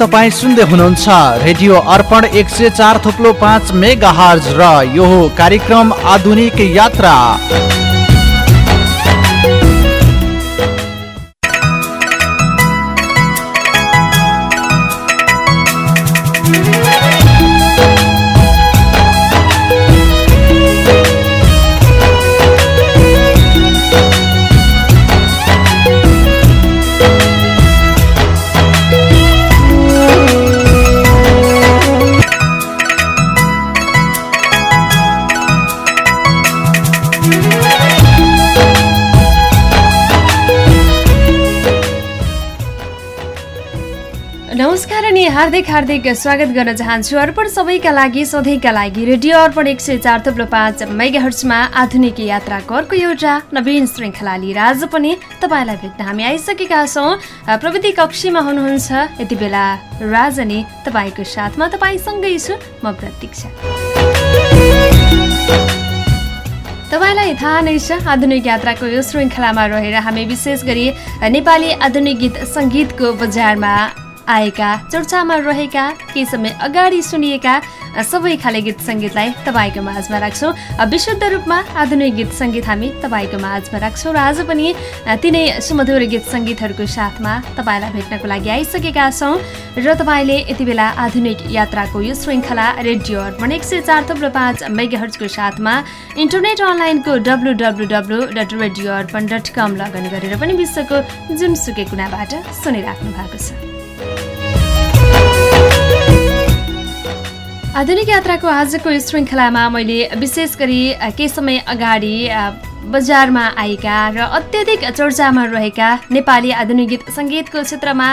तपाईँ सुन्दै हुनुहुन्छ रेडियो अर्पण एक सय चार थुप्लो पाँच मेगा हर्ज र यो कार्यक्रम आधुनिक यात्रा। अनि हार्दिक हार्दिक स्वागत गर्न चाहन्छु। अर्पण सबैका लागि सधैँका लागि रेडियो अर्पण एक सय चार थुप्रो पाँच मेगाहर्चमा आधुनिक यात्राको अर्को एउटा नवीन श्रृङ्खला लिएर आज पनि तपाईँलाई भेट्न हामी आइसकेका छौँ। प्रविधि कक्षीमा हुनुहुन्छ यति बेला राज अनि तपाईँको साथमा तपाईँसँगै छु म प्रतीक्षा। तपाईँलाई थाहा नै छ आधुनिक यात्राको यो श्रृङ्खलामा रहेर हामी विशेष गरी नेपाली आधुनिक गीत सङ्गीतको बजारमा आएका चर्चामा रहेका केही समय अगाडि सुनिएका सबै खाले गीत सङ्गीतलाई तपाईँको माझमा राख्छौँ। विशुद्ध रूपमा आधुनिक गीत सङ्गीत हामी तपाईँको माझमा राख्छौँ र आज पनि तिनै सुमधुर गीत सङ्गीतहरूको साथमा तपाईँलाई भेट्नको लागि आइसकेका छौँ र तपाईँले यति बेला आधुनिक यात्राको यो श्रृङ्खला रेडियो अर्पण एक सय चार थुप्रो पाँच मेगाहर्जको साथमा इन्टरनेट अनलाइनको W W W dot radio Arpan dot com login गरेर पनि विश्वको जुनसुकै कुनाबाट सुनिराख्नु भएको छ। आधुनिक यात्राको आजको श्रृङ्खलामा मैले विशेष गरी केही समय अगाडि बजारमा आएका र अत्यधिक चर्चामा रहेका नेपाली आधुनिक गीत सङ्गीतको क्षेत्रमा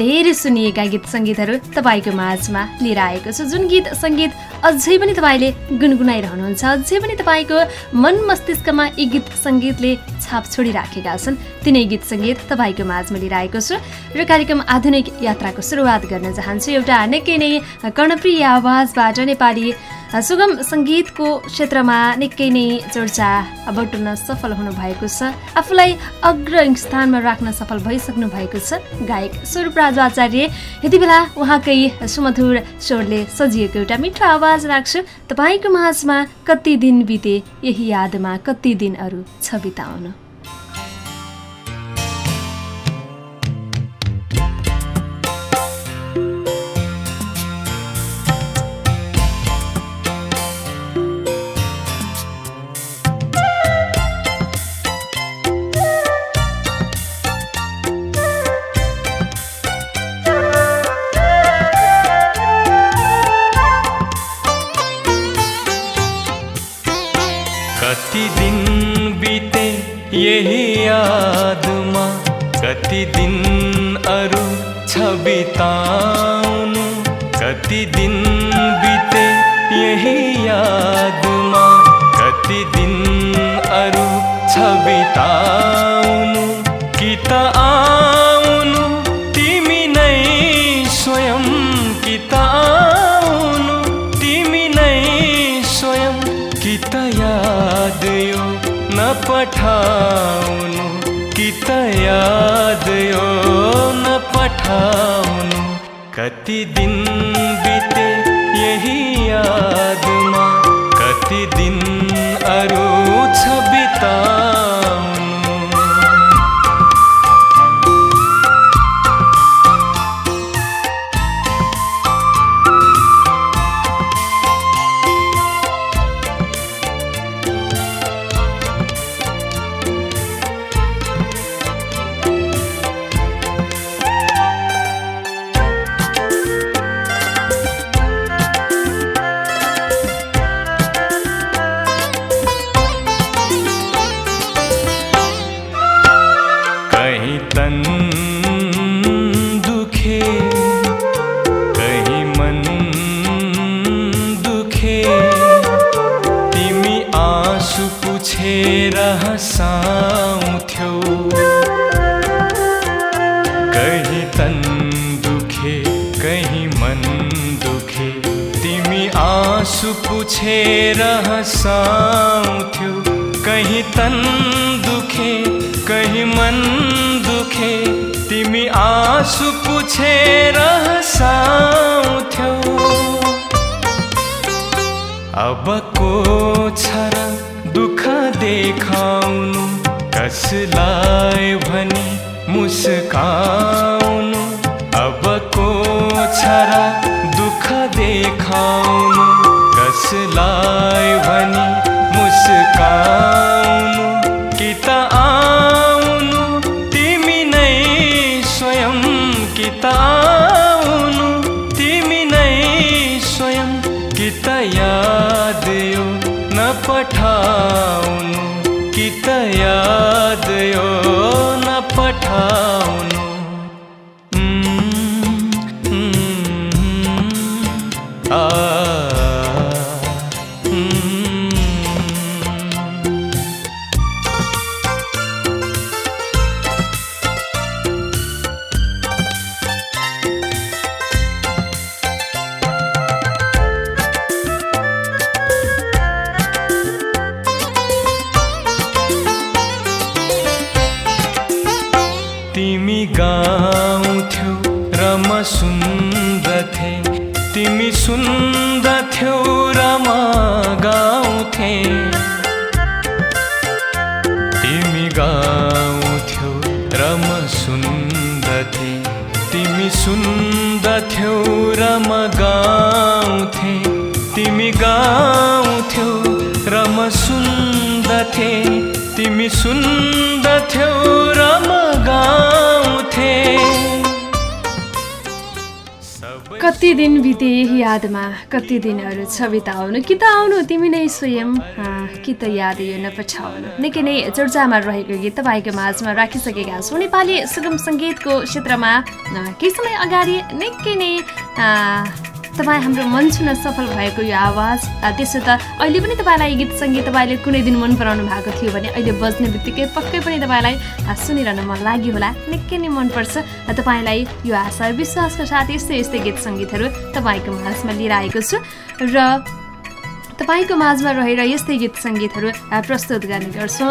धेरै सुनिएका गीत सङ्गीतहरू तपाईँको माझमा लिएर आएको छु। जुन गीत सङ्गीत अझै पनि तपाईँले गुनगुनाइरहनुहुन्छ अझै पनि तपाईँको मन मस्तिष्कमा यी गीत सङ्गीतले छाप छोडिराखेका छन् तिनै गीत सङ्गीत तपाईँको माझमा लिएर आएको छु। र कार्यक्रम आधुनिक यात्राको सुरुवात गर्न चाहन्छु। एउटा निकै नै कर्णप्रिय आवाजबाट नेपाली सुगम सङ्गीतको क्षेत्रमा निकै नै चर्चा बटुल्न सफल हुनुभएको छ। आफूलाई अग्र स्थानमा राख्न सफल भइसक्नु भएको छ। गायक स्वरूपराज आचार्य यति बेला उहाँकै सुमधुर स्वरले सजिएको एउटा मिठो आवाज राख्छु। तपाईँको माझमा कति दिन बिते यही यादमा कति दिन अरू छ बिताउनु। कति दिन बिते यही यादमा। कति दिन अरू छ बिताउनु कि त आउनु तिमी नै स्वयं कि त आउनु तिमी नै स्वयं कि त याद यो नपठाउनु कि त याद यो नपठाउनु। कति दिन पुछेर हँसाउँथ्यौ कहीं तन दुखे कहीं मन दुखे तिमी आँसु पुछेर हँसाउँथ्यौ कहीं तन दुखे कहीं मन दुखे तिमी आँसु पुछेर हँसाउँथ्यौ अबको देखाउनु कसलाई भनी मुस्काउनु? अबको छ र दुःख देखाउनु कसलाई गाउँथे तिमी गाउँथ्यौ र म सुन्दथे तिमी सुन्दथ्यौ र म गाउँथे कति दिन बिते यादमा? कति दिनहरू छ बिताउनु कि त आउनु? तिमी नै स्वयं कि त याद यो नपठाउनु निकै नै चर्चामा रहेको गीत तपाईँको माझमा राखिसकेका छौँ। नेपाली सुगम सङ्गीतको क्षेत्रमा केही समय अगाडि निकै नै तपाईँ हाम्रो मन छुन सफल भएको यो आवाज त्यसो त अहिले पनि तपाईँलाई गीत सङ्गीत तपाईँले कुनै दिन मन पराउनु भएको थियो भने अहिले बज्ने बित्तिकै पक्कै पनि तपाईँलाई सुनिरहन मन लाग्यो होला। निकै नै मनपर्छ तपाईँलाई यो आशा विश्वासको साथ यस्तै यस्तै गीत सङ्गीतहरू तपाईँको माझमा लिएर आएको छु। र तपाईँको माझमा रहेर यस्तै गीत सङ्गीतहरू प्रस्तुत गर्ने गर्छौँ।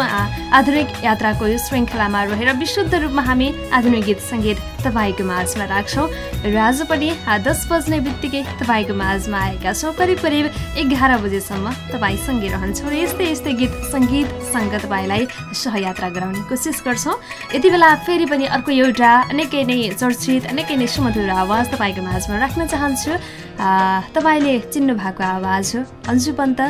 आधुनिक यात्राको यो श्रृङ्खलामा रहेर विशुद्ध रूपमा हामी आधुनिक गीत सङ्गीत तपाईँको माझमा राख्छौँ। र आज पनि दस बज्ने बित्तिकै तपाईँको माझमा आएका छौँ। करिब करिब एघार बजेसम्म तपाईँसँगै रहन्छौँ र यस्तै यस्तै गीत सङ्गीतसँग तपाईँलाई सहयात्रा गराउने कोसिस गर्छौँ। यति बेला फेरि पनि अर्को एउटा निकै नै चर्चित निकै नै सुमधुर आवाज तपाईँको माझमा राख्न चाहन्छु। तपाईँले चिन्नु भएको आवाज हो। अन्जु पन्त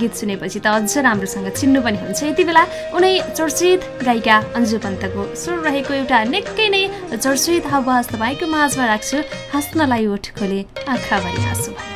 गीत सुनेपछि त अझ राम्रोसँग चिन्नु पनि हुन्छ। यति बेला उनै चर्चित गायिका अन्जु पन्तको सुर रहेको एउटा निकै नै चर्चित आवाज तपाईँको माझमा राख्छु। हाँस्नलाई ओठ खोले आँखाभरि हाँसु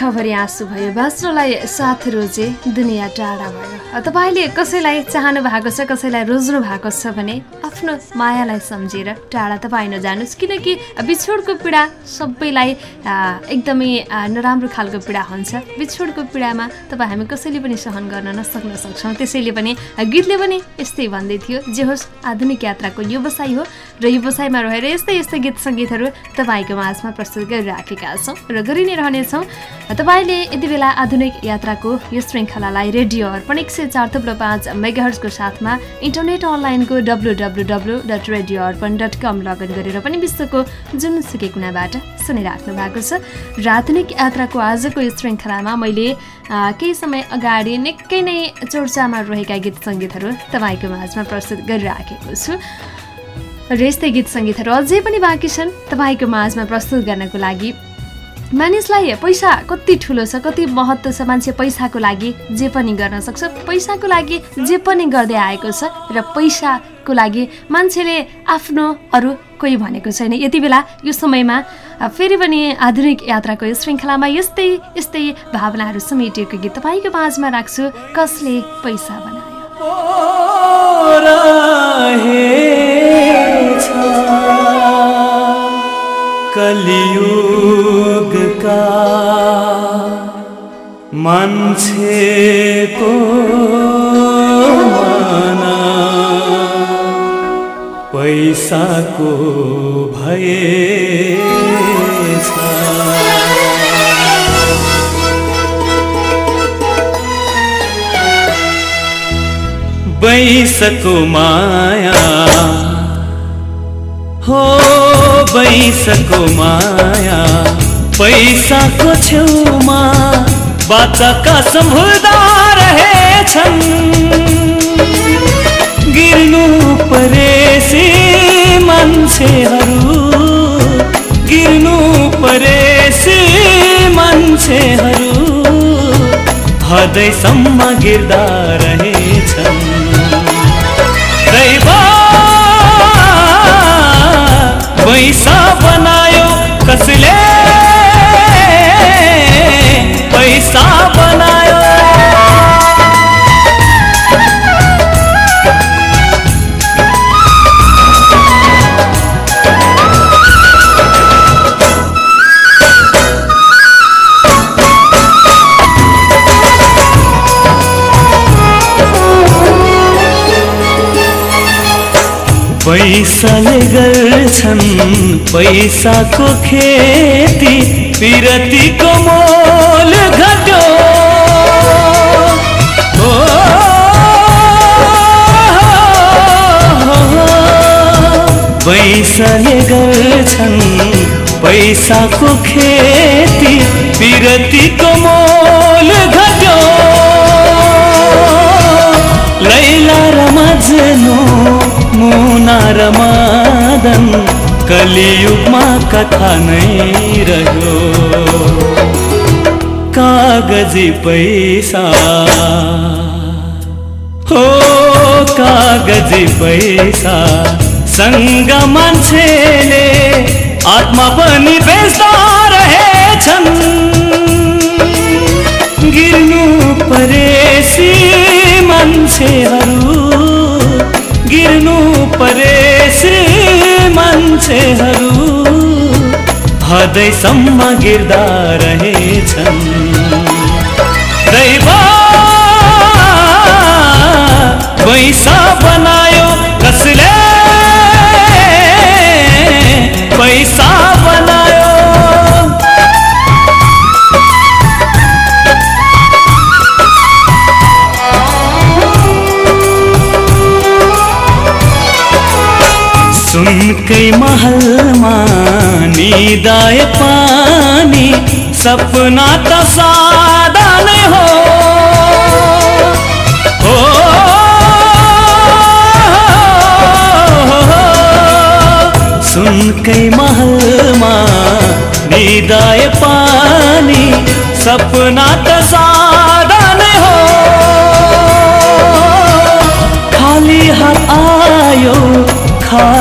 आँखाभरि आँसु भयो। बाँच्नलाई साथ रोजे दुनियाँ टाढा भयो। तपाईँले कसैलाई चाहनु भएको छ कसैलाई रोज्नु भएको छ भने आफ्नो मायालाई सम्झेर टाढा तपाईँ नजानुहोस् किनकि बिछोडको पीडा सबैलाई एकदमै नराम्रो खालको पीडा हुन्छ। बिछोडको पीडामा तपाईँ हामी कसैले पनि सहन गर्न नसक्न सक्छौँ। त्यसैले पनि गीतले पनि यस्तै भन्दै थियो जे होस् आधुनिक यात्राको व्यवसाय हो र व्यवसायमा रहेर यस्तै यस्तै गीत सङ्गीतहरू तपाईँको माझमा प्रस्तुत गरिराखेका छौँ र गरि नै रहनेछौँ। तपाईँले यति बेला आधुनिक यात्राको यो श्रृङ्खलालाई रेडियो अर्पण एक सय चार थुप्रो पाँच मेगाहर्सको साथमा इन्टरनेट अनलाइनको W W W dot radio Arpan dot com login गरेर पनि विश्वको जुनसुकै कुनाबाट सुनिराख्नु भएको छ। र यात्राको आजको श्रृङ्खलामा मैले केही समय अगाडि निकै नै चर्चामा रहेका गीत सङ्गीतहरू तपाईँको माझमा प्रस्तुत गरिराखेको छु। र यस्तै गीत सङ्गीतहरू अझै पनि बाँकी छन्। तपाईँको माझमा प्रस्तुत गर्नको लागि मानिसलाई पैसा कति ठुलो छ कति महत्त्व छ मान्छे पैसाको लागि जे पनि गर्न सक्छ पैसाको लागि जे पनि गर्दै आएको छ र पैसाको लागि मान्छेले आफ्नो अरू कोही भनेको छैन। यति बेला यो समयमा फेरि पनि आधुनिक यात्राको यो श्रृङ्खलामा यस्तै यस्तै भावनाहरू समेटिएको गीत तपाईँको माझमा राख्छु कसले पैसा बनायो? मान्छेको माना पैसाको भएछ बैसको माया हो बैसको माया पैसाको छेउमा बाचाका सम्भुदा रहेछन् गिर्नु परेसी मान्छेहरू गिर्नु परेसी मान्छेहरू हदैसम्म गिर्दा रहेछन् पैसाले गर्छन् पैसाको खेती पिरतीको मोल घट्यो। पैसाले गर्छन् पैसाको खेती पिरतीको मोल घट्यो मुना र मदन कलियुगमा कथा नै रह्यो। कागज़ी पैसा। हो, कागज़ी पैसा। सँग मान्छेले आत्मा पनि बेच्दा रहेछन् गिर्नु परेसी मान्छेहरू गिर्नु परेसी मान्छेहरू हदैसम्म गिर्दा रहेछन्। दैव पैसा बनायो सुनकै महलमा निदाय पानी सपना त सादा नै हो। हो, सुनकै महलमा निदाय पानी सपना त सादा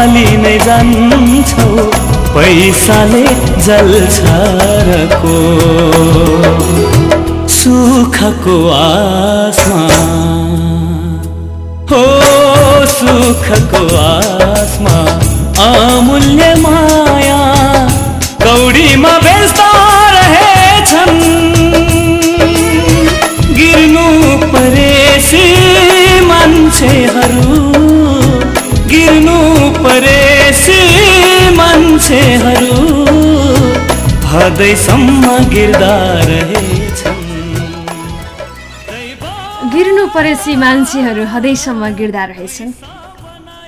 नै जान्छौ। पैसाले जल्छ रको सुखको आसमा। हो सुखको आसमा। अमूल्य माया कौडीमा बेच्दा हदैसम्म गिर्दा रहेछन् गिर्नु परेपछि मान्छेहरू हदैसम्म गिर्दा रहेछन्।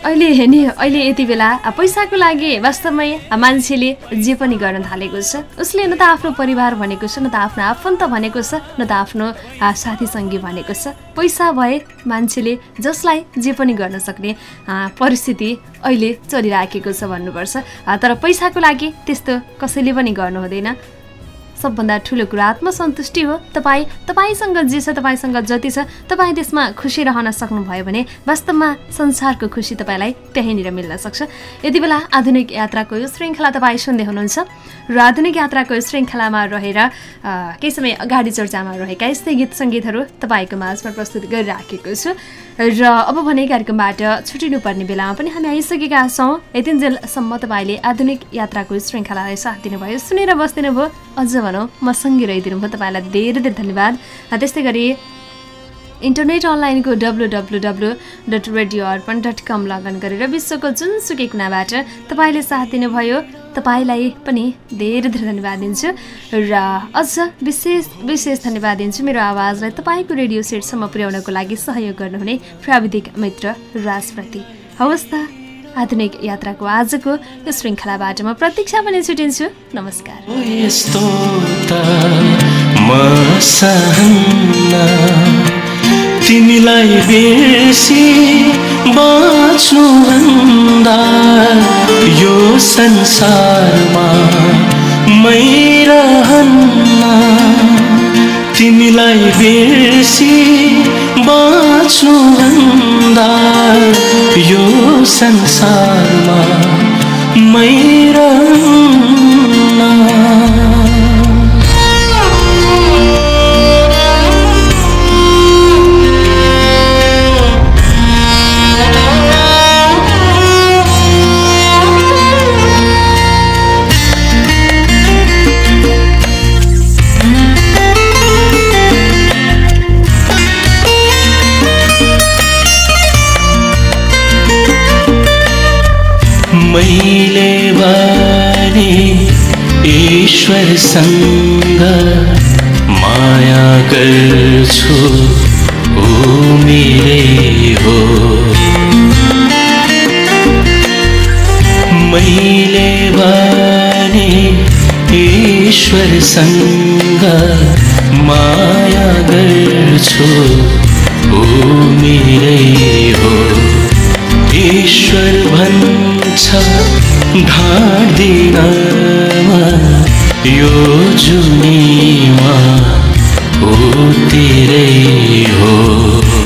अहिले हेर्ने अहिले यति बेला पैसाको लागि वास्तवमै मान्छेले जे पनि गर्न थालेको छ उसले न त आफ्नो परिवार भनेको छ न त आफ्नो आफन्त भनेको छ न त आफ्नो आ, साथी सङ्गी भनेको छ। पैसा भए मान्छेले जसलाई जे पनि गर्न सक्ने परिस्थिति अहिले चलिराखेको छ भन्नुपर्छ। तर पैसाको लागि त्यस्तो कसैले पनि गर्नु हुँदैन सबभन्दा ठुलो कुरा आत्मसन्तुष्टि हो। तपाईँ तपाईँसँग जे छ तपाईँसँग जति छ तपाईँ त्यसमा खुसी रहन सक्नुभयो भने वास्तवमा संसारको खुसी तपाईँलाई त्यहीँनिर मिल्न सक्छ। यति बेला आधुनिक यात्राको यो श्रृङ्खला तपाईँ सुन्दै हुनुहुन्छ र आधुनिक यात्राको श्रृङ्खलामा रहेर केही समय अगाडि चर्चामा रहेका यस्तै गीत सङ्गीतहरू तपाईँको माझमा प्रस्तुत गरिराखेको छु। र अब भने कार्यक्रमबाट छुटिनुपर्ने बेलामा पनि हामी आइसकेका छौँ। यतिन्जेलसम्म तपाईँले आधुनिक यात्राको श्रृङ्खलालाई साथ दिनुभयो। सुनेर बसिदिनु भयो अझ भनौँ रहिदिनु भयो तपाईँलाई धेरै धेरै धन्यवाद। त्यस्तै गरी इन्टरनेट अनलाइनको W W W dot radio Arpan dot com login गरेर विश्वको जुनसुकै कुनाबाट तपाईँले साथ दिनुभयो। तपाईँलाई पनि धेरै धेरै धन्यवाद दिन्छु। र अझ विशेष विशेष धन्यवाद दिन्छु मेरो आवाजलाई तपाईँको रेडियो सेटसम्म पुर्याउनको लागि सहयोग गर्नुहुने प्राविधिक मित्र राजप्रति। हवस् त। आधुनिक यात्राको आजको यो श्रृङ्खलाबाट म प्रतीक्षा पनि छुटिन्छु। नमस्कार। तिमीलाई बिर्सी बाँच्नुभन्दा यो संसारमा मै रहन्न। तिमीलाई बिर्सी बाँच्नुभन्दा यो संसारमा मै ईश्वरसँग माया गर्छु ओ मेरै हो। मैले भने ईश्वरसँग माया गर्छु ओ मेरै हो। ईश्वर भन्छ ढाड्दिनमा यो जुनीमा हो हो